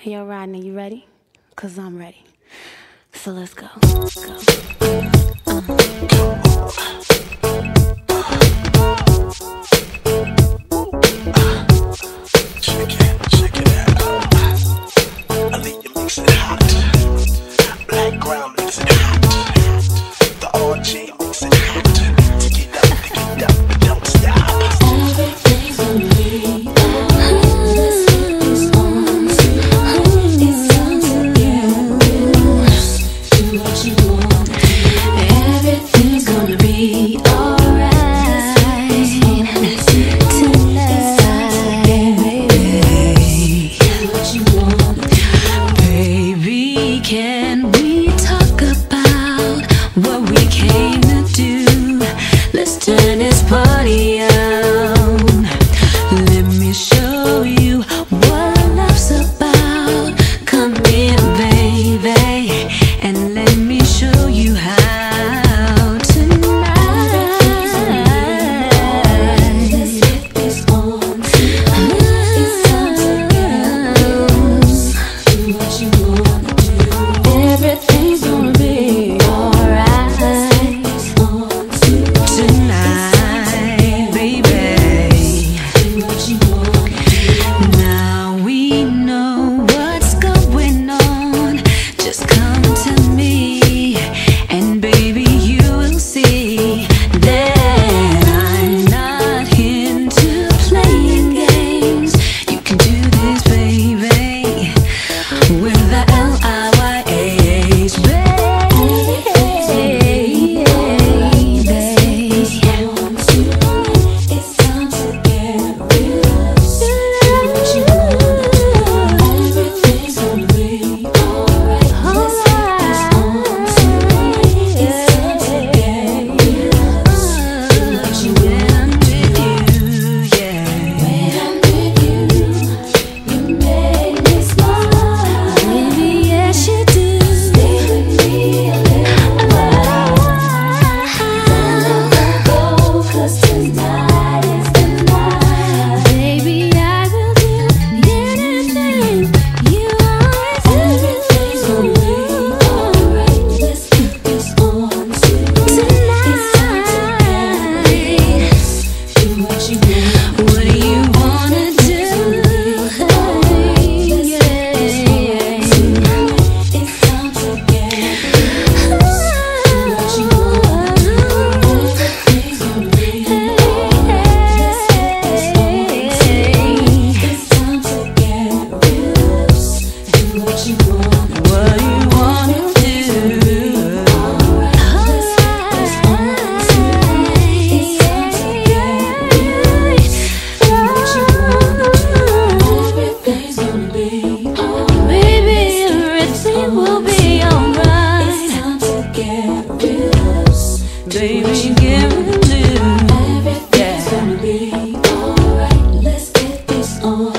Hey, yo, Rodney, you ready? Cause I'm ready. So let's go. Let's go. Uh. always she will. on.